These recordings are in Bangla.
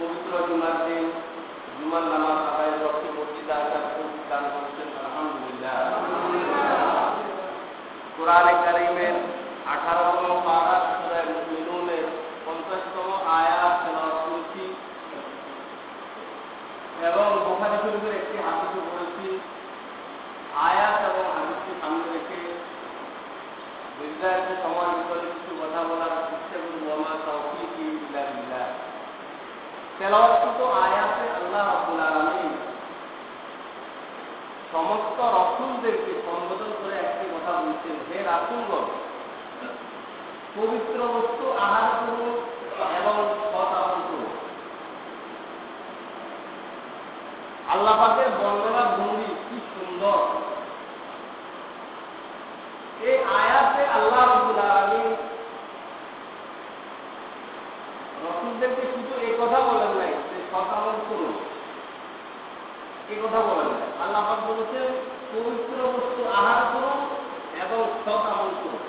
পবিত্র জুমার দিন, জুমার নামাজ আদায় লক্ষ্যে বক্তৃতা আসার দান করছেন, আলহামদুলিল্লাহ। কারিমের আঠারোতম পঞ্চাশতম করেছি। এবং বুখারী শরীফের একটি পড়েছি। আয়াত এবং সামনে রেখে সময় কিছু কথা বলার চেষ্টা করব আমার তৌফিক ইল্লা বিল্লাহ। সমস্ত রসুলদেরকে সম্বোধন করে একটি কথা বলছেন, হে রাসুলগণ, পবিত্র বস্তু আহার করুন এবং আহরণ করুন ভঙ্গি কি সুন্দর। এই আয়াতে আল্লাহ রব্বুল আলামিন রসুলদেরকে শুধু এই কথা বলেন নাই যে সৎ আমল করুন এই কথা বলেন? নাই আল্লাহ পাক বলেছেন পবিত্র বস্তু আহার করুন এবং সৎ আমল করুন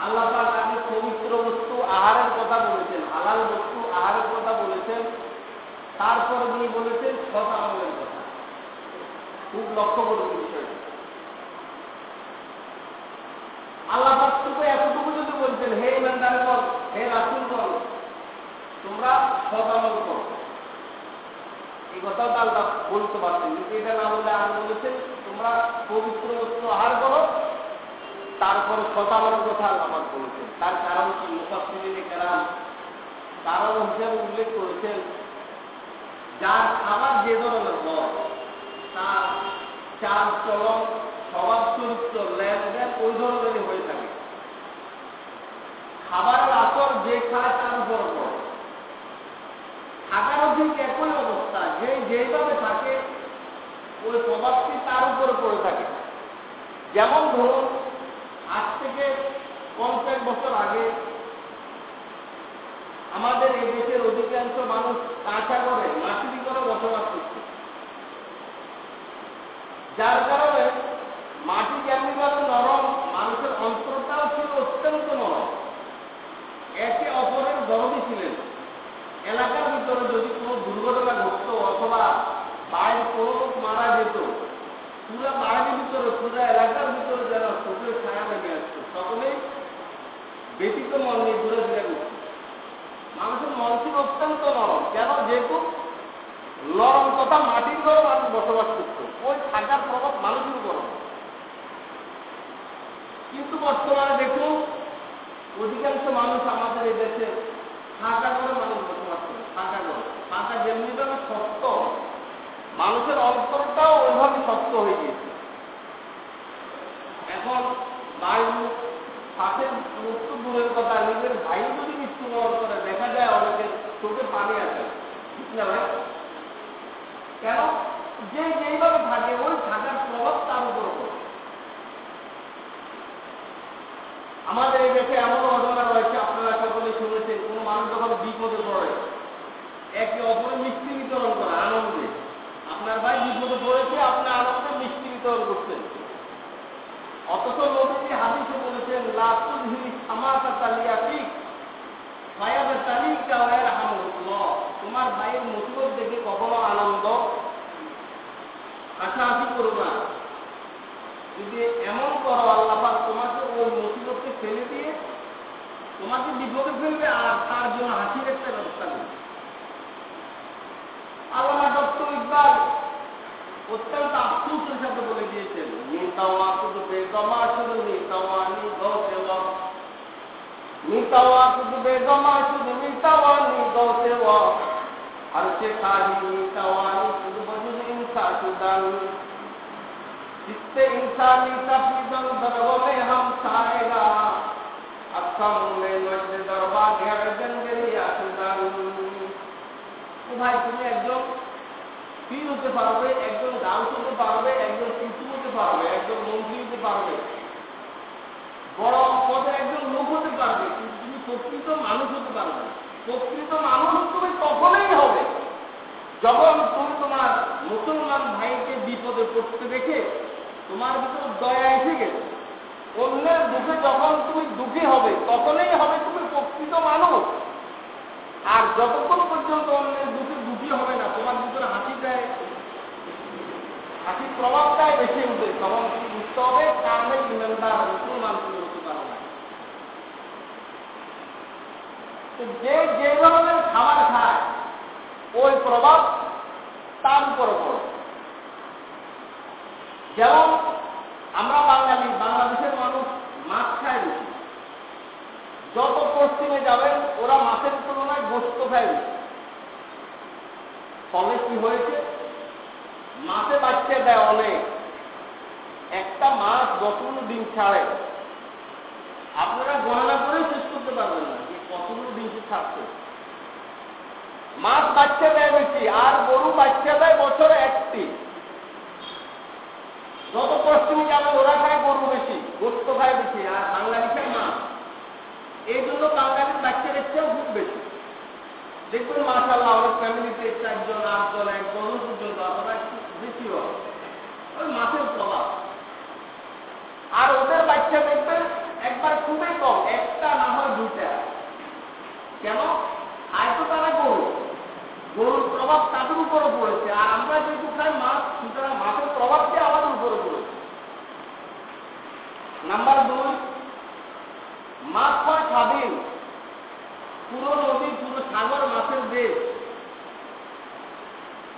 আল্লাহ পাক আগে পবিত্র বস্তু আহারের কথা বলেছেন, হালাল বস্তু আহারের কথা বলেছেন, তারপর তিনি বলেছেন সৎ আমলের কথা। খুব লক্ষ্য করুন বিষয়টা। আল্লাহ পাক শুধু এতটুকু যদি বলছেন হে ইমানদার কর হে রাসুল কর তোমরা সৎ আমল করো। এই বলতে কিন্তু এটা না বলে আর বলেছেন তোমরা পবিত্র বস্তু আহার করো। কথা পাক বলেছেন। তার কারণ কি? কারণ উল্লেখ করেছেন, যার খাবার যে ধরনের হয় তার চাল, চলন, স্বভাব চরিত্র, লেনদেন ওই ধরনেরই হয়ে থাকে। খাবারের আসর যে খায় তার উপর থাকারও ঠিক একই অবস্থা? যে যেভাবে থাকে, ওই স্বভাবটি তার উপরে পড়ে থাকে। যেমন ধরুন, আজ থেকে পঞ্চাশ বছর আগে আমাদের এই দেশের অধিকাংশ মানুষ কাঁচা করে মাটির করে বসবাস করছে যার কারণে মাটি যেমনিভাবে নরম, মানুষের অন্তরটাও ছিল অত্যন্ত নরম। একে অপরের দরদি ছিলেন। এলাকার ভিতরে যদি কোনো দুর্ঘটনা ঘটত অথবা বাইরে কোনো লোক মারা যেত, পুরো বাড়ির ভিতরে, পুরো এলাকার ভিতরে যারা চোখের ছায়া লেগে আসতো সকলেই ব্যতীত মন নিয়ে ঘুরে ফিরে করত। মানুষের মন ছিল অত্যন্ত নরম। কেন? যেহেতু নরম কথা মাটির ঘরে মানুষ বসবাস করত। ওই থাকার প্রভাব মানুষের উপর কিন্তু বর্তমানে দেখুন, অধিকাংশ মানুষ আমাদের এই দেশে ফাঁকা করে মানুষ ফাঁকা করে ফাঁকা যেমনিভাবে শক্ত, মানুষের অন্তরটাও ওইভাবে শক্ত হয়ে গিয়েছে। এখন বায়ু, শ্বাসের মৃত্যু দূরের কথা, নিজের ভাই যদি মৃত্যুবরণ করে, দেখা যায় অনেকের চোখে পানি ভাই কেন? যে যেইভাবে থাকে, ওই থাকার প্রভাব তার উপর আমাদের এই দেশে এমন ঘটনা রয়েছে, আপনারা সকলে শুনেছেন, কোনো মানুষ যখন বিপদে পড়ে একে অপরে মিষ্টি বিতরণ করা, আনন্দে। আপনার ভাই বিপদে পড়েছে, আপনি আনন্দে মিষ্টি বিতরণ করছেন। অথচ নবীজি হাদিসে বলেছেন লাতুল সামাতা তালিয়া ঠিক ভাইয়াদের তালিকা ভাইয়ের হামুল্লাহ তোমার ভাইয়ের মুসিবত দেখে কখনো আনন্দ আশাআশি করো না। যদি এমন করো, আল্লাহ তোমাকে ওই মুসিবতকে ফেলে দিয়ে তোমাকে বিপদে ফেলবে আর তার জন্য হাসির একটা ব্যবস্থা করবে। আল্লামা ডক্টর ইকবাল অত্যন্ত আফসোসের সাথে বলে দিয়েছেন নিতাওয়া শুধু বেগমা শুধু নিতাওয়া নি গৌসেওয়া নিতাওয়া শুধু বেগমা শুধু নিতাওয়া নি গৌসেওয়া আর সে খাহি নিতাওয়া নি শুধু বজুদ ইনসা সুদান जिससे इंसानी तफीदन दरगो में हम साएगा अक्सम में मजद दरबा घेर जंगलिया सुदान ভাই, তুমি একজন পীর হতে পারবে একজন গাউস হতে পারবে একজন শিশু হতে পারবে একজন মন্ত্রী হতে পারবে। বড় পদের একজন লোক হতে পারবে, কিন্তু তুমি প্রকৃত মানুষ হতে পারবে প্রকৃত মানুষ তুমি তখনই হবে যখন তুমি তোমার মুসলমান ভাইকে বিপদে পড়তে দেখে তোমার ভিতর দয়া এসে গেছে অন্যের দুঃখে যখন তুমি দুঃখী হবে, তখনই হবে তুমি প্রকৃত মানুষ। আর যতক্ষণ পর্যন্ত অন্যের দুঃখে দুঃখী হবে না, তোমার ভিতরে হাসি দেয়। হাসির প্রভাবটাই বেশি উঠে, তখন বুঝতে হবে কারণে ইমানদার মুসলমান তুমি হতে পারো না। যে যে ধরনের খাবার খায়, ওই প্রভাব তার উপরে পড়ে। যেমন আমরা বাঙালি, বাংলাদেশের মানুষ মাছ খায় বেশি। যত পশ্চিমে যাবেন, ওরা মাছের তুলনায় গোস্ত খায় ফলে কি হয়েছে? মাছে বাচ্চা দেয় অনেক। একটা মাছ যতগুলো ডিম ছাড়ে? আপনারা গণনা করে শেষ করতে পারবেন না যে কতগুলো ডিম সে ছাড়ছে। মাছ বাচ্চা দেয় বেশি, আর গরু বাচ্চা দেয় বছরে একটি। যত পশ্চিমে যাবে ওরা খায় গরু বেশি, গোস্ত খায় বেশি, আর খায় মাছ। এই জন্য বাঙালির বাচ্চা দেখছেও খুব বেশি। দেখবেন মাসাল্লাহ আমার ফ্যামিলিতে চারজন, আটজন এক বছর পর্যন্ত আপনারা বেশি হয়। ওই মাছের প্রভাব। আর ওদের বাচ্চা দেখবেন একবার খুবই কম, একটা না হয় দুইটা। কেন? আয় তো তারা গরু। গরুর প্রভাব তাদের উপরে পড়েছে। আর আমরা যেহেতু খাই মাছ সুতরাং মাছের প্রভাবটি আমাদের উপরে পড়েছে। নাম্বার দুই মাছ হয় স্বাধীন। পুরো নদী, পুরো সাগর মাছের দেশ।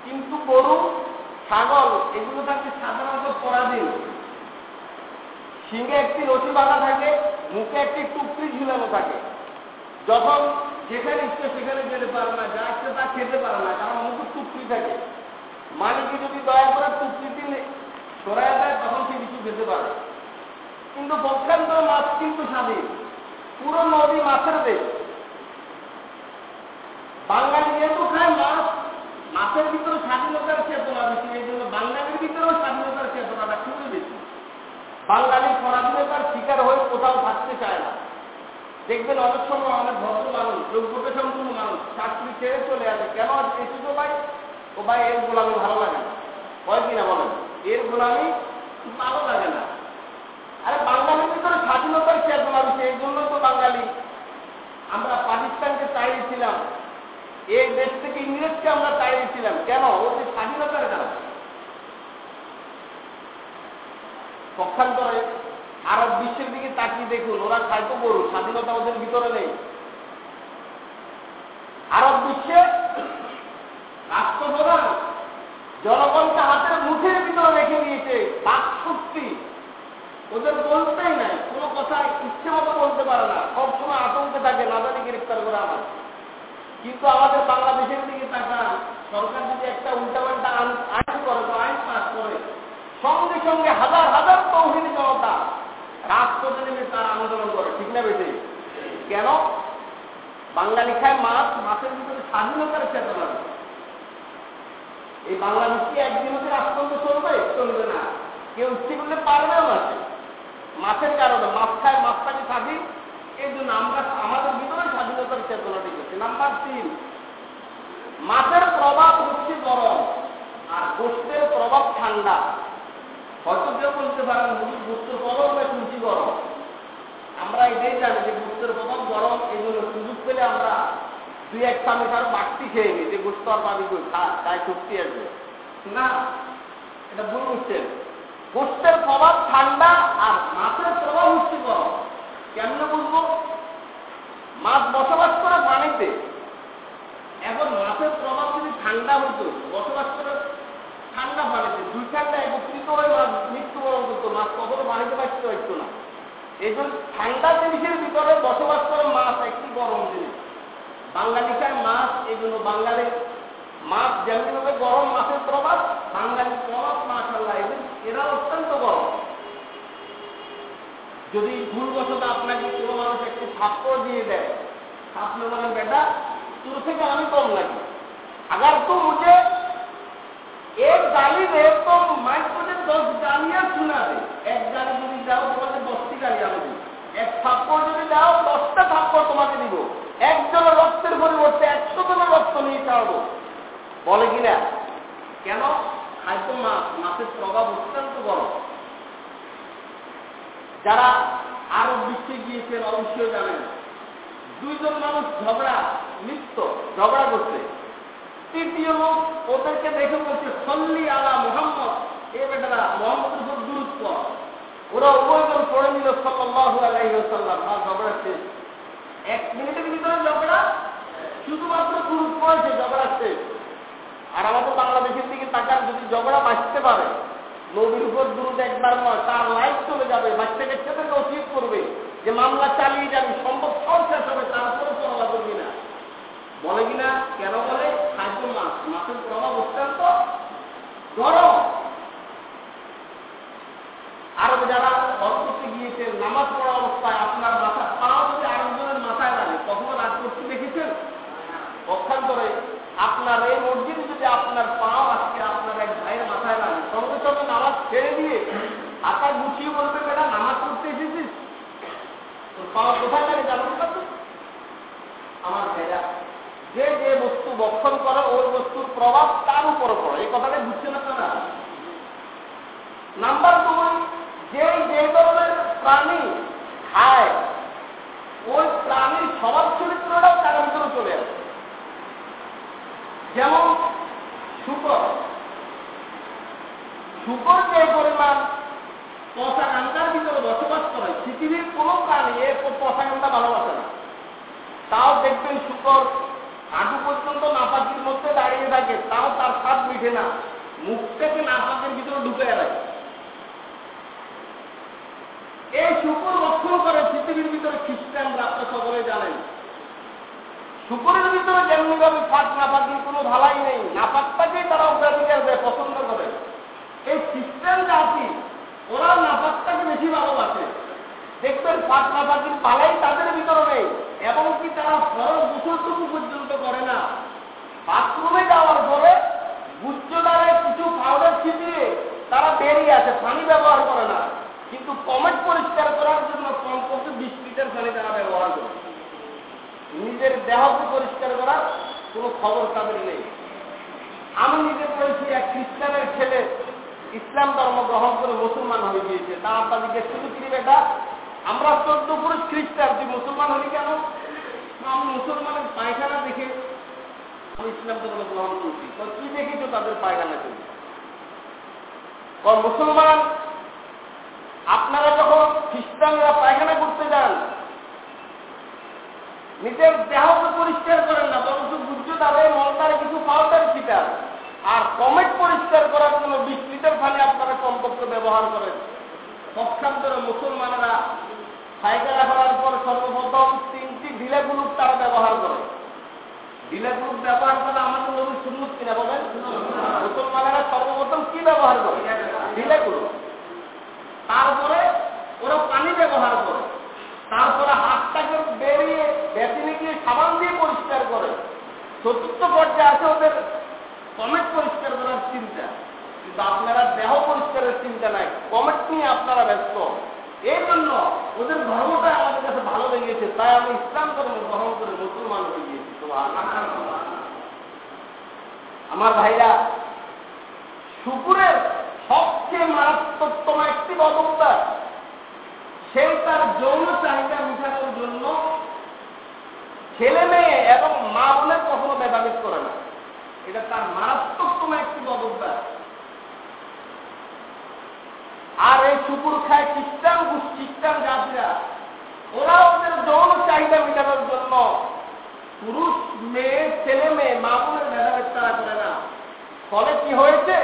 কিন্তু গরু, ছাগল, এগুলো থাকে সাধারণত পরাধীন। সিংহে একটি রশি বাঁধা থাকে, মুখে একটি টুকরি ঝুলানো থাকে। যখন যেখানে ইচ্ছে সেখানে যেতে পারে না, যা ইচ্ছে তা খেতে পারে না, কারণ মুখে টুকরি থাকে। মালিককে যদি দয়া করে টুকরিটি সরাই দেয়, তখন সে কিছু খেতে পারে। কিন্তু পক্ষান্তর মাছ কিন্তু স্বাধীন। পুরো নদী মাছের দেশ। বাঙালি যেহেতু খায় মাছ মাছের ভিতরে স্বাধীনতার চেতনা বেশি, এই জন্য বাঙালির ভিতরেও স্বাধীনতার চেতনাটা খুবই বেশি। বাঙালি স্বাধীনতার শিকার হয়ে কোথাও থাকতে চায় না। দেখবেন অনেক সময় অনেক ভদ্র মানুষ যোগ্যতা সম্পূর্ণ মানুষ চাকরি ছেড়ে চলে আসে। কেন এসেছ ভাই ও ভাই, এর গোলামি ভালো লাগে না। হয় কিনা বলেন? এর গোলামি ভালো লাগে না। আরে বাঙালির ভিতরে স্বাধীনতার চেতনা মানুষ? এই জন্য তো বাঙালি। আমরা পাকিস্তানকে চাইছিলাম এই দেশ থেকে ইংরেজকে আমরা চাইছিলাম কেন? ওদের স্বাধীনতার কারণে। পক্ষান্তরে আরব বিশ্বের দিকে তাকিয়ে দেখুন, ওরা খাইতো গরু, স্বাধীনতা ওদের ভিতরে নেই আরব বিশ্বে রাষ্ট্রপ্রধান জনগণকে হাতের মুঠের ভিতরে রেখে দিয়েছে বাক শক্তি ওদের বলতেই নাই। কোনো কথা ইচ্ছে মতো বলতে পারে না। সবসময় আতঙ্কে থাকে, না জানি গ্রেফতার করে আমার কিন্তু আমাদের বাংলাদেশের দিকে তাকান, সরকার যদি একটা উল্টাপাল্টা আইন করে, তো আইন পাস করে, সঙ্গে সঙ্গে হাজার হাজার তৌহিনী জনতা রাজপথে নেমে তার আন্দোলন করে। ঠিক না বেশি কেন? বাঙালি খায় মাছ, মাছের ভিতরে স্বাধীনতার চেতনা এই বাংলাদেশ কি একদিন হতে রাষ্ট্রপতি চলবে? চলবে না। কেউ ইচ্ছে করলে পারবেও না। মাছের কারণে, মাছ খায় মাছটাকে স্বাধীন এই জন্য আমরা আমাদের ভিতরে স্বাধীনতার চেতনা ঢুকেছে নাম্বার তিন, মাছের প্রভাব হচ্ছে গরম আর গোষ্ঠের প্রভাব ঠান্ডা। হয়তো কেউ বলতে পারেন, হুজুর, গোষ্ঠের প্রভাব না সূচি গরম। আমরা এটাই জানি যে গোষ্ঠের প্রভাব গরম, এই জন্য সুযোগ পেলে আমরা তুই এক তার বাড়তি খেয়ে নি যে গুস্ত আর পাবি তাই শক্তি আসবে না, এটা ভুল বুঝছেন। গোষ্ঠের প্রভাব ঠান্ডা আর মাছের প্রভাব হচ্ছে গরম। কেমনে বুঝব মাছ বসবাস করে পানিতে। এখন মাছের প্রভাব যদি ঠান্ডা হতো, বসবাস করে ঠান্ডা পানিতে, দুই ঠান্ডা একত্রিত হয়ে মাছ মৃত্যুবরণ করতো, মাছ কখনো পানিতে বাঁচতে পারতো না। এই জন্য ঠান্ডা জিনিসের ভিতরে বসবাস করে মাছ একটি গরম জিনিস। বাঙালি খায় মাছ এগুলো বাঙালি মাছ যেমনিভাবে গরম মাছের প্রভাব, বাঙালির প্রভাব মাছ আল্লাহ এদের এরা অত্যন্ত গরম যদি ভুলবশত আপনাকে কোনো মানুষ একটু থাপ্পড় দিয়ে দেয় আপনি বলেন বেটা তোর থেকে আমি কম লাগি अगर तो मुझे एक गाली दे तो मैं तुझे दस गालियां सुना दे এক গালি যদি দাও তোমাকে দশটি গালি আমি দিব এক থাপ্পড় যদি দাও দশটা থাপ্পড় তোমাকে দিব একজনের রক্তের পরিবর্তে একশো জনের রক্ত নিয়ে চাড়বো বলে কিনা কেন খাদ্য মাছ মাছের প্রভাব অত্যন্ত গরম যারা আরব বিশ্বে গিয়েছেন, অবশ্যই জানেন, দুইজন মানুষ ঝগড়া লিপ্ত ঝগড়া করছে। তৃতীয় লোক ওদেরকে দেখে বলছে, সল্লি আলা মোহাম্মদ। এ বেটারা মোহাম্মদের উপর গুরুত্ব ওরা উভয়জন পড়ে নিল সাল্লাহ আলাইসাল্লাম আর ঝগড়া শেষ। এক মিনিটের ভিতরে ঝগড়া শুধুমাত্র গুরুত্ব পড়েছে ঝগড়া শেষ। আর আমাদের বাংলাদেশের দিকে তাকার যদি ঝগড়া বাঁচতে পারে, নবীর উপর দুরুদ একবার নয়, তার লাইফ চলে যাবে, বাচ্চা কাচ্চাদেরকে অসিত করবে যে মামলা চালিয়ে যাবি, সম্ভব সব শেষ হবে, তারপরে পরোয়া করবি না। বলে কিনা? কেন বলে? খাদ্য মাছ মাছের প্রভাব অত্যন্ত গরম আরও যারা হজ করতে গিয়েছেন, নামাজ পড়া অবস্থায় আপনার মাথা পাও যদি আরেকজনের মাথায় লাগে। কখনো রাগ করতে দেখেছেন? পক্ষান্তরে আপনার এই মসজিদে যদি আপনার পাও আজকে আপনার এক ভাইয়ের মাথায় লাগে। সঙ্গে সঙ্গে নামাজ ছেড়ে দিয়ে হাতা গুছিয়ে বলবে, বেটা, নামাজ পড়তে এসেছিস? তোর পাওয়া কোথায় লাগে জানতে আমার ভাইরা, যে যে বস্তু বক্ষণ করে, ওই বস্তুর প্রভাব তার উপরে পড়ে। এই কথাটা বুঝছে না না নাম্বার দুই যে যে ধরনের প্রাণী খায়, ওই প্রাণীর স্বভাব চরিত্রটাও তার ভিতরে চলে আসে। যেমন শুকর। শুকর যে পরিমাণ পচা কান্দার ভিতরে বসবাস করে, পৃথিবীর কোনো প্রাণী এ পচা কান্দা ভালোবাসে না। তাও দেখবেন শুকর হাঁটু পর্যন্ত নাপাকির মধ্যে দাঁড়িয়ে থাকে, তাও তার স্বাদ মিঠে না। মুখটাকে নাপাকের ভিতরে ঢুকে রাখে এই শুকর রক্ষণ করে পৃথিবীর ভিতরে খ্রিস্টানরা আপনি সকলে জানেন শুকরের ভিতরে যেমনি ভাবে ফাঁক নাপাকির কোনো ভালাই নেই নাপাকটাকেই তারা অগ্রাধিকার দেয় পছন্দ করে। এই খ্রিস্টান জাতি ওরা নাপাকটাকে বেশি ভালোবাসে। দেখবেন ফাঁক নাপাকির পালাই তাদের ভিতরে নেই এবং কি তারা ফরজ গোসলটুকু পর্যন্ত করে না। বাথরুমে যাওয়ার পরে গুচ্ছ দ্বারা কিছু পাউডার ছিটিয়ে তারা বেরিয়ে আসে, পানি ব্যবহার করে না। কিন্তু কমেট পরিষ্কার করার জন্য কমপক্ষে বিশ লিটার পানি তারা ব্যবহার করে। নিজের দেহকে পরিষ্কার করার কোনো খবর তাদের নেই। আমি নিজে পড়েছি এক খ্রিস্টানের ছেলে ইসলাম ধর্ম গ্রহণ করে মুসলমান হয়ে গিয়েছে। তারা তাদেরকে শুধু কি বেটা? আমরা চোদ্দ পুরুষ খ্রিস্টান, তুই মুসলমান হলি কেন? আমি মুসলমানের পায়খানা দেখে আমি ইসলাম ধর্ম গ্রহণ করছি। তো কি দেখেছ তাদের পায়খানা চলছে মুসলমান, আপনারা যখন খ্রিস্টানরা পায়খানা করতে যান নিজের দেহকে পরিষ্কার করেন না, বরং গুজ্জ দাঁড়ে মলদারে কিছু পাউডার ছিটান। আর কমেট পরিষ্কার করার জন্য বিশ লিটার পানি আপনারা কমপক্ষে ব্যবহার করেন। পক্ষান্তরে মুসলমানেরা পায়খানা করার পর সর্বপ্রথম তিনটি ঢিলেগুলো তারা ব্যবহার করে। ঢিলেগুলো ব্যবহার করে আমাদের নবীর সুন্নত কিনা বলেন? মুসলমানেরা সর্বপ্রথম কি ব্যবহার করে? ঢিলেগুলো তারপরে ওরা পানি ব্যবহার করে। তারপরে হাতটাকে বেরিয়ে বেসিনে গিয়ে সাবান দিয়ে পরিষ্কার করে। চতুর্থ পর্যায়ে আছে ওদের কমেট পরিষ্কার করার চিন্তা। কিন্তু আপনারা দেহ পরিষ্কারের চিন্তা নাই, কমেট নিয়ে আপনারা ব্যস্ত। এই জন্য ওদের ধর্মটা আমাদের কাছে ভালো লেগেছে, তাই আমি ইসলাম ধর্ম গ্রহণ করে মুসলমান হয়ে গিয়েছি আমার ভাইরা, শুকুরের সবচেয়ে মারাত্মকতম একটি অবস্থা সে তার যৌন চাহিদা মিটানোর জন্য ছেলে মেয়ে এবং মা বোনের কখনো ভেদাভেদ করে না। এটা তার মারাত্মকতম একটি অবদান আর এই শুকুর খায় খ্রিস্টান খ্রিস্টান জাতিরা ওরা ওদের যৌন চাহিদা মেটানোর জন্য পুরুষ মেয়ে, ছেলে মেয়ে, মা বোনের ভেদাভেদ তারা করে না। ফলে কি হয়েছে?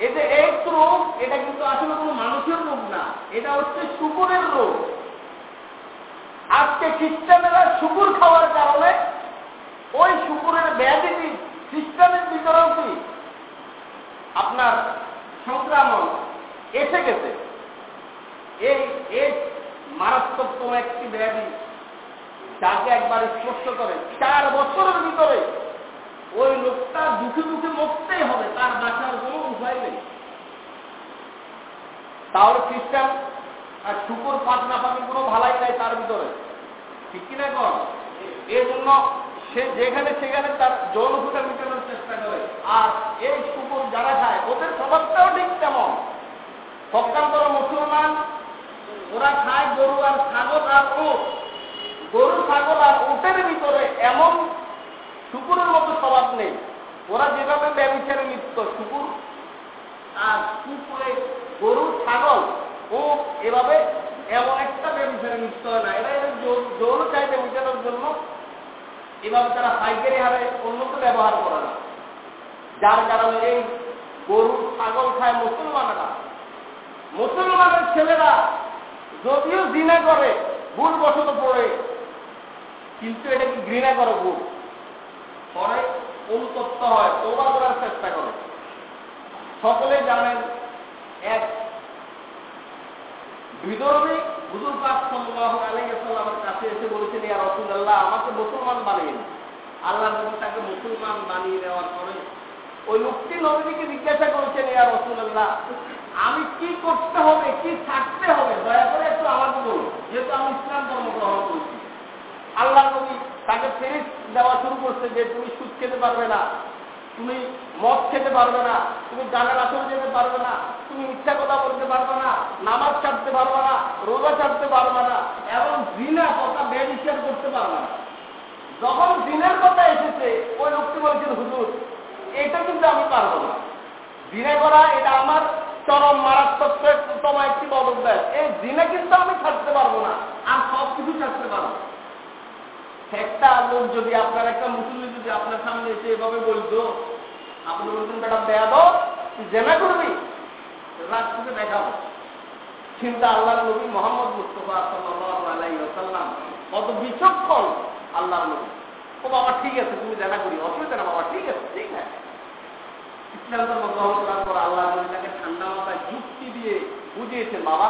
এই যে এইডস রোগ, এটা কিন্তু আসলে কোনো মানুষের রোগ না। এটা হচ্ছে শুকুরের রোগ। আজকে খ্রিস্টানেরা শুকুর খাওয়ার কারণে ওই শুকুরের ব্যাধিটি খ্রিস্টানের ভিতরেও কি? আপনার সংক্রমণ এসে গেছে। এই এই মারাত্মকতম একটি ব্যাধি যাকে একবার স্পর্শ করে, চার বছরের ভিতরে ওই লোকটা দুঃখে দুঃখে মরতেই হবে, তার বাঁচার কোনো উপায় নেই। তাহলে খ্রিস্টান আর শুকুর পাতনা পাতি কোনো ভালাই নাই তার ভিতরে। ঠিক কিনা কর এই জন্য সে যেখানে সেখানে তার যৌন ফুটা মিটানোর চেষ্টা করে। আর এই শুকুর যারা খায়, ওদের স্বভাবটাও ঠিক তেমন। পক্ষান্তর মুসলমান, ওরা খায় গরু আর ছাগল আর উট। গরু, ছাগল আর উটের ভিতরে এমন শুকুরের মতো স্বভাব নেই। ওরা যেভাবে ব্যবচারে লিপ্ত শুকুর আর কুকুরে গরু, ছাগল ও এভাবে এমন একটা ব্যবসায় লিপ্ত হয় না। এরা যৌন চাহিদা মেটানোর জন্য এভাবে তারা পাইকারি হারে উন্নত ব্যবহার করে না। যার কারণে এই গরু, ছাগল খায় মুসলমানেরা। মুসলমানের ছেলেরা যদিও জিনা করে ভুল বসত পড়ে, কিন্তু এটাকে ঘৃণা করে ভুল? পরে অনুতপ্ত হয় তোবা করার চেষ্টা করে। সকলে জানেন, এক বিদর্মী হুজুর পাক সাল্লাল্লাহু আলাইহি ওয়াসাল্লামের কাছে এসে বলেছেন, ইয়া রাসূলুল্লাহ, আমাকে মুসলমান বানিয়ে আল্লাহ নবী তাকে মুসলমান বানিয়ে দেওয়ার পরে ওই লোকটি নবীকে জিজ্ঞাসা করেছেন, ইয়া রাসূলুল্লাহ, আমি কি করতে হবে, কি থাকতে হবে? দয়া করে একটু আমাকে বলুন, যেহেতু আমি ইসলাম ধর্ম গ্রহণ করেছি। আল্লাহ নবী তাকে ফেরিস দেওয়া শুরু করছে যে, তুমি সুদ খেতে পারবে না। তুমি মদ খেতে পারবে না, তুমি গানের আসর যেতে পারবে না, তুমি মিথ্যা কথা বলতে পারবে না, নামাজ ছাড়তে পারবে না, রোজা ছাড়তে পারবে না, এবং জিনা কথা বেবিচার করতে পারবে না। যখন দিনের কথা এসেছে, ওই লোকটি বলছেন হুজুর, এটা কিন্তু আমি পারব না। দিনে করা এটা আমার চরম মারাত্মকতম একটি পদক্ষেপ এই দিনে কিন্তু আমি ছাড়তে পারব না, আর সব কিছু ছাড়তে পারব একটা লোক যদি আপনার, একটা মুসলিম যদি আপনার সামনে এসে এভাবে বলতো, আপনি বলতেন, বেটা বেয়াদ তুই জেনা করবি? রাত থেকে দেখাবো। কিন্তু আল্লাহ নবী মোহাম্মদ মুস্তফা সাল্লাম কত বিচক্ষণ আল্লাহ নবী। ও বাবা, ঠিক আছে, তুমি জেনা করি। অসুবিধা না, বাবা, ঠিক আছে ঠিক আছে। ইসলাম ধর্ম গ্রহণ করার পর আল্লাহ নবী তাকে ঠান্ডা মাথায় যুক্তি দিয়ে বুঝিয়েছেন বাবা,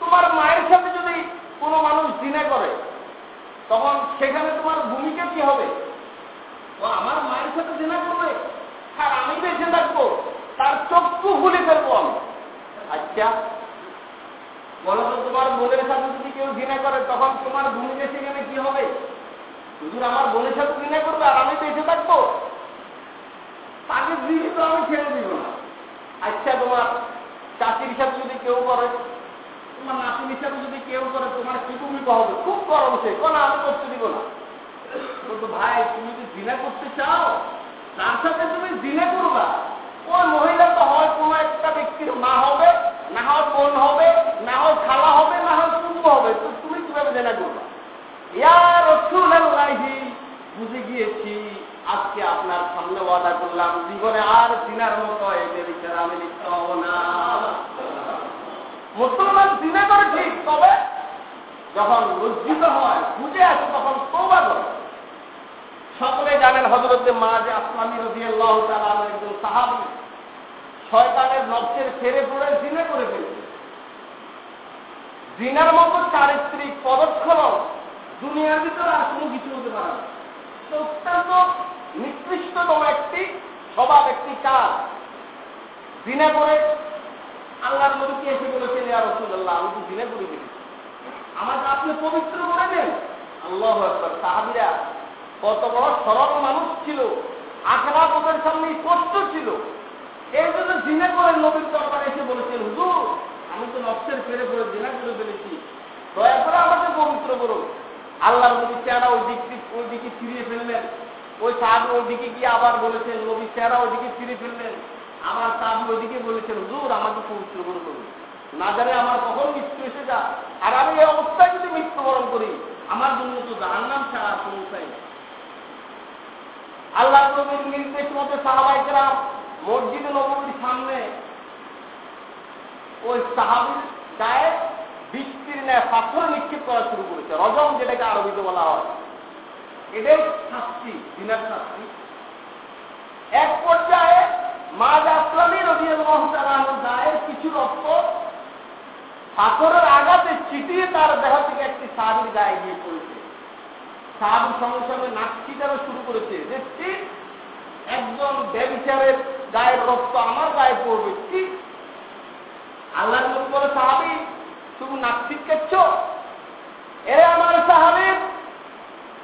তোমার মায়ের সাথে যদি কোনো মানুষ দিনে করে তখন সেখানে তোমার ভূমিকা কি হবে? ও, আমার মায়ের সাথে জেনা করবে? আর আমি বেঁচে থাকব? তার চক্ষু খুলে ফেলব আমি। আচ্ছা বলো তো তোমার বোনের সাথে যদি কেউ ঘৃণা করে, তখন তোমার ভূমিকা সেখানে কি হবে? শুধু আমার বোনের সাথে ঘৃণা করবে আর আমি তো বেঁচে থাকব? তাকে জীবিত আমি ছেড়ে দিব না। আচ্ছা তোমার চাকরির সাথে যদি কেউ করে তোমার নাতির হিসাবে যদি কেউ করে তোমার কি ভূমিকা হবে খুব গরম সে কোনো আমি করতে দিব না। বলতো ভাই, তুমি যদি জিনা করতে চাও? তার সাথে তুমি জিনা করবা। ওই মহিলা তো হয় কোনো একটা ব্যক্তির মা হবে, না হয় বোন হবে, না হয় খালা হবে, না হয় কুম্ভ হবে। তো তুমি কীভাবে জেনা করবা? ইয়ার রসুল্লাহি বুঝে গিয়েছি, আজকে আপনার সামনে ওয়াদা করলাম, জীবনে আর দিনার মতো এদের আমি লিখতে হব না। মুসলমান দিনে করে ঠিক তবে যখন লজ্জিত হয়, বুঝে আসে তখন তোবা করে। সকলে জানেন হজরতে মা যে আসলামী রবি আল্লাহ একজন সাহাবি। শয়তানের নবসের ফেরে পড়ে জিনে করে ফেলছে। জিনার মতো চারিত্রিক পদক্ষণ দুনিয়ার ভিতরে আর কিছু হতে পারে অত্যন্ত নিকৃষ্টতম একটি স্বভাব, একটি কাজ। জিনা করে আল্লাহর নবীকে এসে বলেছেন, ইয়া রসুল্লাহ আমি তো জিনে করে দিয়েছি আমাকে আপনি পবিত্র করে দেন। আল্লাহ একবার সাহাবিরা কত বড় সরল মানুষ ছিল আখলা ওদের সামনে স্পষ্ট ছিল। এই জন্য জিনে করে নবীর দরবারে এসে বলেছেন, হুজুর, আমি তো নকশের ফেরে পড়ে জিনা করে ফেলেছি। দয়া করে আমাকে পবিত্র করো। আল্লাহর নবী চেহারা ওই দিক ওই দিকে ফিরিয়ে ফেললেন। ওই সাহাবি ওই দিকে গিয়ে আবার বলেছেন, নবী, চেহারা ওই দিকে ফিরে ফেললেন। আমার সাহাবি ওই দিকে বলেছেন, হুজুর আমাকে পবিত্র করে করুন না জানে আমার কখন মৃত্যু এসে যা আর আমি এই অবস্থায় যদি মৃত্যুবরণ করি, আমার জন্য তো জাহান্নাম ছাড়া কোনো উপায় আল্লাহ নবীর নির্দেশ মতো সাহাবাইকেরা মসজিদে নবীর সামনে ওই সাহাবির গায়ে বৃষ্টির ন্যায় পাথর নিক্ষেপ করা শুরু করেছে, রজম যেটাকে আরবিতে বলা হয়। এদের শাস্তি, দিনের শাস্তি। এক পর্যায়ে মাজ আসলামী রবিউল মহতালানোর কিছু রক্ত পাথরের আঘাতে ছিটিয়ে তার দেহ থেকে একটি সাহাবির গায়ে গিয়ে পড়েছে। সাহাবির সঙ্গে সঙ্গে ছিটানো শুরু করেছে। দেখছি একজন ব্যবচারের গায়ের রক্ত আমার গায়ে পড়বে। ঠিক আল্লাহ বলে, সাহাবি, তুমি নাক ছিটকাচ্ছ? এরে আমার সাহাবির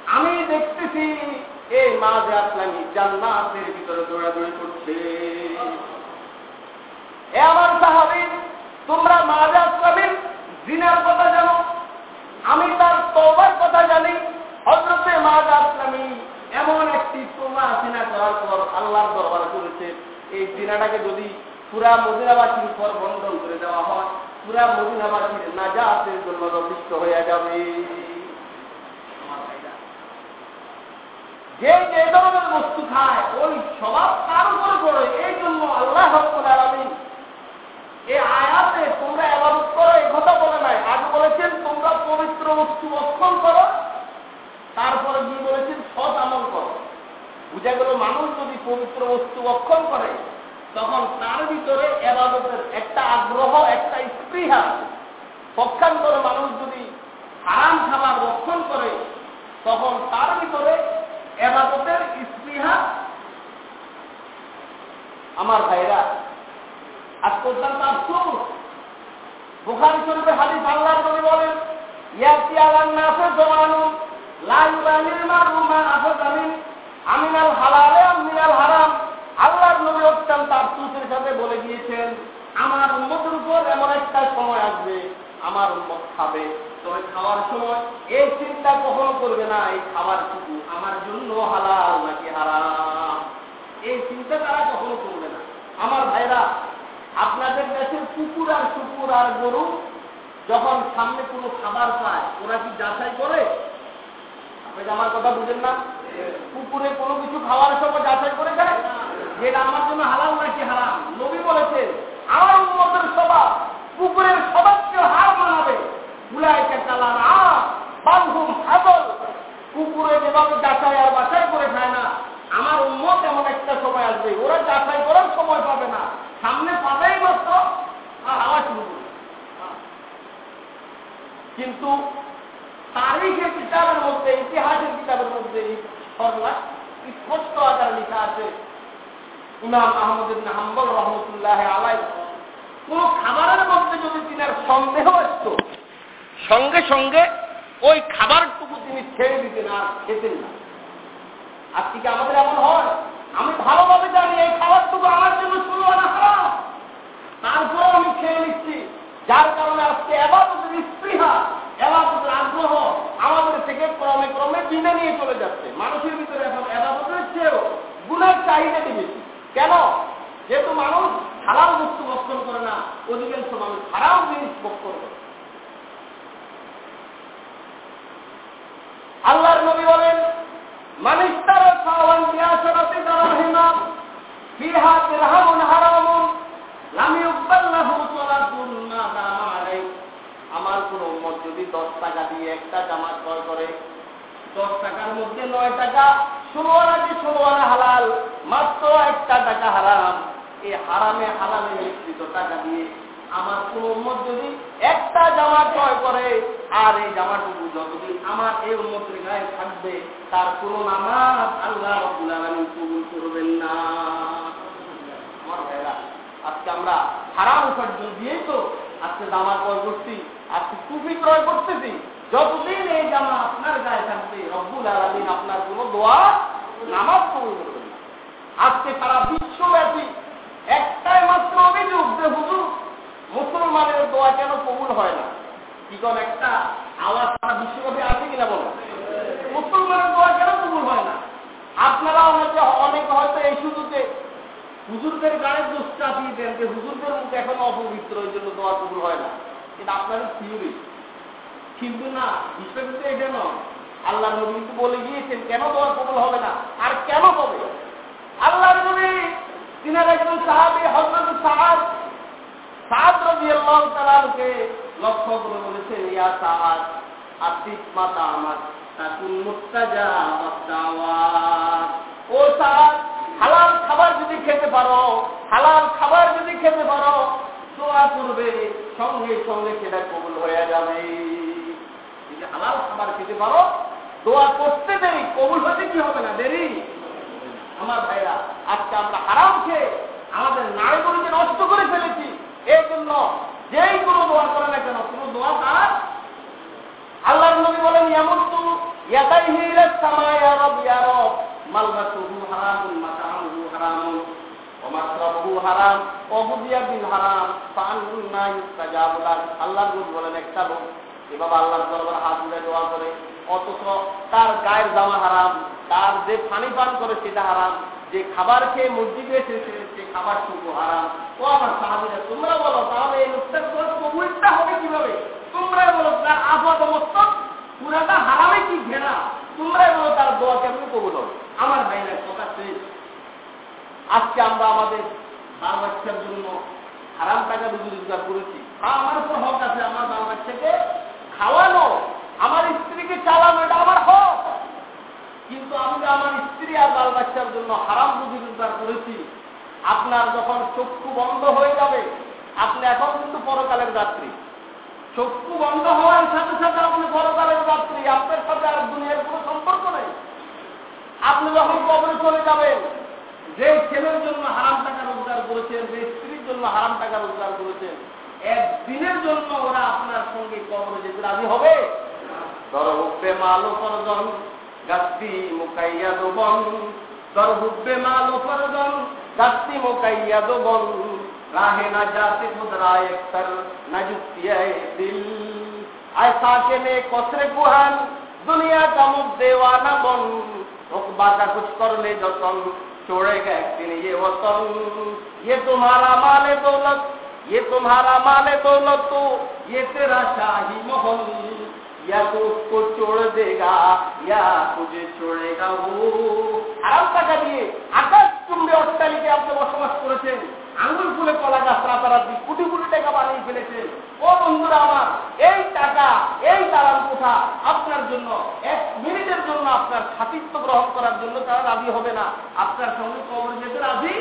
আমি দেখতেছি এই মাঝে আসলামী জান্নাতের ভিতরে দৌড়াদৌড়ি করছে। এ আমার সাহাবির তোমরা মাঝে আসলামীর দিনের কথা জানো। আমি তার তবার কথা জানি। হজরতে মাঝে আসলামী এমন একটি তোমা সিনা করার পর আল্লাহর দরবার করেছে এই দিনাটাকে যদি পুরা মদিনাবাসীর উপর বন্ধন করে দেওয়া হয়, পুরা মদিনাবাসীর নাজাতের জন্য যথেষ্ট হয়ে যাবে। যে যে ধরনের বস্তু খায়, ওই স্বভাব তার উপর পড়ে। এই জন্য আল্লাহ হকুল এই আয়াতে তোমরা এবাদত করো, এই কথা বলে নাই। আজ বলেছেন, তোমরা পবিত্র বস্তু অক্ষণ করো, তারপরে গিয়ে বলেছেন, সৎ আমল করো। বুঝা গেল, মানুষ যদি পবিত্র বস্তু অক্ষণ করে, তখন তার ভিতরে এবাদতের একটা আগ্রহ, একটা স্পৃহা। পক্ষান্তরে মানুষ যদি হারাম খাবার রক্ষণ করে, তখন তার ভিতরে এবাদতের স্পৃহা আমার ভাইরা, আজ পর্যন্ত আফসুস। বুখারি শরীফের হাদিস আল্লাহর নবী বলেন ইয়াতি আলান জমানু আমিনাল হালালে হারাম। আল্লাহর নবী অত্যন্ত আফসুসের সাথে বলে দিয়েছেন, আমার উন্মতের উপর এমন একটা সময় আসবে আমার উন্মত খাবে। তবে খাওয়ার সময় এই চিন্তা কখনো করবে না, এই খাবার টুকু আমার জন্য হালাল নাকি হারাম? এই চিন্তা তারা কখনো করবে না। আমার ভাইরা, আপনাদের দেশের কুকুর আর কুকুর আর গরু যখন সামনে কোনো খাবার পায়, ওরা কি যাচাই করে? আপনি আমার কথা বুঝেন না? কুকুরে কোনো কিছু খাওয়ার সময় যাচাই করে দেয় যেটা আমার জন্য হালাল নাকি হারাম? নবী বলেছে আমার উন্মতের স্বভাব কুকুরের স্বভাবকে হার মানাবে। গুলাইকে চালান আ বান্ধুম হাদল। কুকুরে যেভাবে যাচাই আর বাছাই করে খায় না, আমার উন্মত এমন একটা সময় আসবে, ওরা যাচাই করার সময় পাবে না। সামনে পাবেই মাত্র আর আওয়াজ শুরু কিন্তু তারিখের কিতাবের মধ্যে, ইতিহাসের কিতাবের মধ্যে স্পষ্ট আকারে লেখা আছে। ইমাম আহমদ ইবনে হাম্বল রহমতুল্লাহ আলাই কোন খাবারের মধ্যে যদি তিনার সন্দেহ আসত, সঙ্গে সঙ্গে ওই খাবারটুকু তিনি ছেড়ে দিতেন আর খেতেন না। আজকে কি আমাদের এমন হয়? আমি ভালোভাবে জানি এই খাবারটুকু আমার জন্য শুরু আনা হারাম। তারপরেও আমি খেয়ে নিচ্ছি। যার কারণে আজকে এবাদতের স্পৃহা, এবাদতের আগ্রহ আমাদের থেকে ক্রমে ক্রমে কিনে নিয়ে চলে যাচ্ছে। মানুষের ভিতরে এখন এবাদতের চেয়েও গুণের চাহিদাটি বেশি। কেন? যেহেতু মানুষ হারাম বস্তু ভক্ষণ করে না, অধিকাংশ মানুষ হারাম জিনিস ভক্ষণ করে। আল্লাহর নবী বলেন মানুষ তারা দিরহামুন হারামুন আমার কোন উম্মত যদি দশ টাকা দিয়ে একটা জামা ক্রয় করে, দশ টাকার মধ্যে নয় টাকা, ষোলো আনা যে ষোলো আনা হালাল, মাত্র একটা টাকা হারাম। এই হারামে হালালে মিশ্রিত টাকা দিয়ে আমার কোন উন্মত যদি একটা জামা ক্রয় করে, আর এই জামাটুকু যতদিন আমার এই উন্মতের গায়ে থাকবে, তার কোন নামাজ আল্লাহ আলামিন কবুল করবেন না। আমার ভাইরা, আজকে আমরা হারাম উপার্জন দিয়েই তো আজকে জামা ক্রয় করছি, আজকে টুপি ক্রয় করতেছি। যতদিন এই জামা আপনার গায়ে থাকবে, রব্বুল আলমিন আপনার কোন দোয়া নামাজ কবুল করবেন আজকে সারা বিশ্বব্যাপী একটাই মাত্র অভিযোগ যে হুজুর মুসলমানের দোয়া কেন কবুল হয় না? কি কোন একটা আওয়াজ তারা বিশ্বকাপে আছে কিনা বলো? মুসলমানের দোয়া কেন কবুল হয় না? আপনারা অনেকে অনেকে হয়তো এই সুযোগে হুজুরদের গানে দোষ চাপিয়ে দেন যে হুজুরদের মুখে এখনও অপবিত্র ওই জন্য দোয়া কবুল হয় না। কিন্তু আপনাদের থিওরি কিন্তু না বিশ্বযুদ্ধ এটা নয়। আল্লাহ নবী কিন্তু বলে গিয়েছেন, কেন দোয়া কবুল হবে না? আর কেন হবে আল্লাহ নবী তিনার একজন সাহাবি হজরত সাহাব। সাদ রবি আল্লাহ তালাকে লক্ষ্য করে বলেছেন ইয়া সাহাদ আতিফ মাতা আমার তাকুন মুত্তাজা ও সাহাদ হালাল খাবার যদি খেতে পারো, হালাল খাবার যদি খেতে পারো, দোয়া করবে, সঙ্গে সঙ্গে সেটা কবুল হয়ে যাবে। যদি হালাল খাবার খেতে পারো, দোয়া করতে দেরি, কবুল হতে কি হবে না, দেরি? আমার ভাইরা, আজকে আমরা হারাম খেয়ে আমাদের নারীগুলোকে নষ্ট করে ফেলেছি। এই জন্য যেই কোনো দোয়া করে না কেন, কোনো দোয়া তার আল্লাহ নবী বলেন এমন তো আল্লাহ বলেন, একটা লোক এভাবে আল্লাহর দরবারে হাত তুলে দোয়া করে। অথচ তার গায়ের জামা হারাম, তার যে পানি পান করে সেটা হারাম, যে খাবার খেয়ে মসজিদে এসেছে সে খাবার টুকু হারাম। ও আমার সাহাবিরা, তোমরা বলো তাহলে এই লোকটার কবুলটা হবে কীভাবে? তোমরাই বলো তার আপাত মস্তক পুরাটা হারামে কি ঘেরা তোমরাই বলো তার দোয়া কেমন কবুল হবে? আমার ভাইরা কথা শেষ আজকে আমরা আমাদের বাল বাচ্চার জন্য হারাম টাকা রুজি রোজগার করেছি। আমার উপর হক আছে, আমার বাল বাচ্চাকে খাওয়ানো আমার স্ত্রীকে চালানো, এটা আমার হক। কিন্তু আমি আমার স্ত্রী আর বাল বাচ্চার জন্য হারাম রুজি রোজগার করেছি। আপনার যখন চক্ষু বন্ধ হয়ে যাবে, আপনি এখন কিন্তু পরকালের যাত্রী। চক্ষু বন্ধ হওয়ার সাথে সাথে আপনি পরকালের যাত্রী। আপনার সাথে আর দুনিয়ার কোনো সম্পর্ক নেই। আপনি যখন কবরে চলে যাবেন, যে ছেলের জন্য হারাম টাকা রোজগার করেছেন, যে স্ত্রীর জন্য হারাম টাকা রোজগার করেছেন, একদিনের জন্য ওরা আপনার সঙ্গে কবরে যেতে রাজি হবে? ধর হুব্বে মালো ফরজন গাছটি মুকাইয়া দোবন ধর হুব্বে মালো ফরজন গাছটি মুকাইয়া দোবন রাহে না যাতে খুদরা একতর না যুক্তিয়ায় দিল ऐसा के ने कसरे गुहान दुनिया का मुख देवाना बन रुकबा का कुछ कर ले जतन छोड़ेगा एक दिन ये वतन ये तुम्हारा माले दौलत ये तुम्हारा माले दौलत तो ये तेरा शाही महल या तो उसको छोड़ देगा या तुझे छोड़ेगा वो হারাম টাকা দিয়ে আকাশ চুম্বে অট্টালিকে আপনি বসবাস করেছেন আঙুল ফুলে কলা গাছ রাতারাতি কোটি কোটি টাকা বানিয়ে ফেলেছেন ও বন্ধুরা আমার এই টাকা এই দালান কোঠা আপনার জন্য এক মিনিটের জন্য আপনার সাতিত্ব গ্রহণ করার জন্য তারা রাজি হবে না আপনার সঙ্গে কবর যেতে রাজি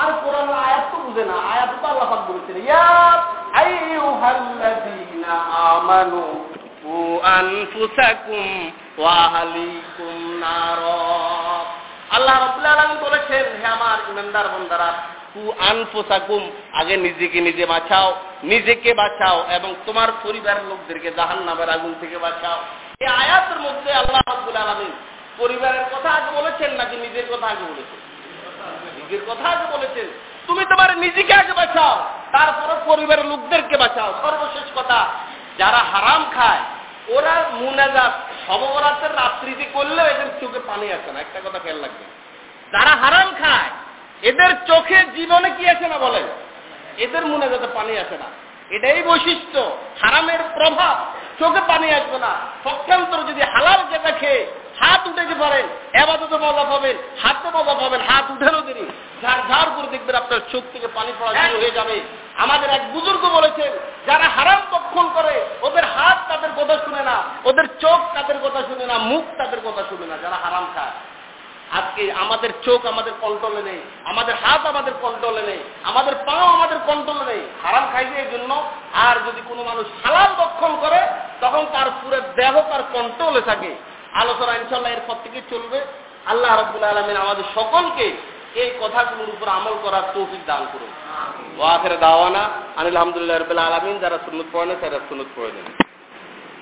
আর কোরআন আয়াত তো বুঝে না আয়াত তো আল্লাহ পাক বলেছেন ইয়া আইয়ুহাল্লাযীনা আমানু কু আল্লাহ বলেছেন, হে আমার ইমানদার বান্দারা, কু আনফুসাকুম, আগে নিজেকে নিজে বাঁচাও, নিজেকে বাঁচাও এবং তোমার পরিবারের লোকদেরকে জাহান্নামের আগুন থেকে বাঁচাও। এই আয়াতের মধ্যে আল্লাহ রাব্বুল আলামিন পরিবারের কথা আগে বলেছেন নাকি নিজের কথা আগে বলেছেন? নিজের কথা আগে বলেছেন। তুমি তোমার নিজেকে আগে বাঁচাও তারপরে পরিবারের লোকদেরকে বাঁচাও। সর্বশেষ কথা, যারা হারাম খায় ওরা মুনাজাত সবরাতের রাত্রিতে করলেও এদের চোখে পানি আসে না। একটা কথা খেয়াল লাগবে যারা হারাম খায়, এদের চোখে জীবনে কি আসে না বলেন? এদের মুনাজাতে পানি আসে না। এটাই বৈশিষ্ট্য। হারামের প্রভাব, চোখে পানি আসবে না। পক্ষান্তর যদি হালাল যেটা খেয়ে হাত উঠেতে পারেন, এবাদতে মজা পাবেন হাতে মজা পাবেন, হাত উঠেরও দেরি। ঝাড় ঝাড় করে দেখবেন আপনার চোখ থেকে পানি পড়া শুরু হয়ে যাবে। আমাদের এক বুজুর্গ বলেছেন, যারা হারাম তক্ষণ করে, ওদের হাত তাদের কথা শুনে না, ওদের চোখ তাদের কথা শুনে না, মুখ তাদের কথা শুনে না, যারা হারাম খায়। আজকে আমাদের চোখ আমাদের কন্ট্রোলে নেই, আমাদের হাত আমাদের কন্ট্রোলে নেই, আমাদের পাও আমাদের কন্ট্রোলে নেই। হারাম খাইছে এই জন্য, আর যদি কোনো মানুষ হালাল দক্ষণ করে, তখন তার পুরো দেহ তার কন্ট্রোলে থাকে। আলোচনা ইনশাল্লাহ এরপর থেকে চলবে। আল্লাহ রব্বুল আলমিন আমাদের সকলকে এই কথাগুলোর উপর আমল করার তৌফিক দান করুন। ওয়াখের দাওয়ানা আনিল আলহামদুলিল্লাহ রবিল আলমিন যারা সুন্নত পড়েন তারা সুন্নত পড়ে নেন।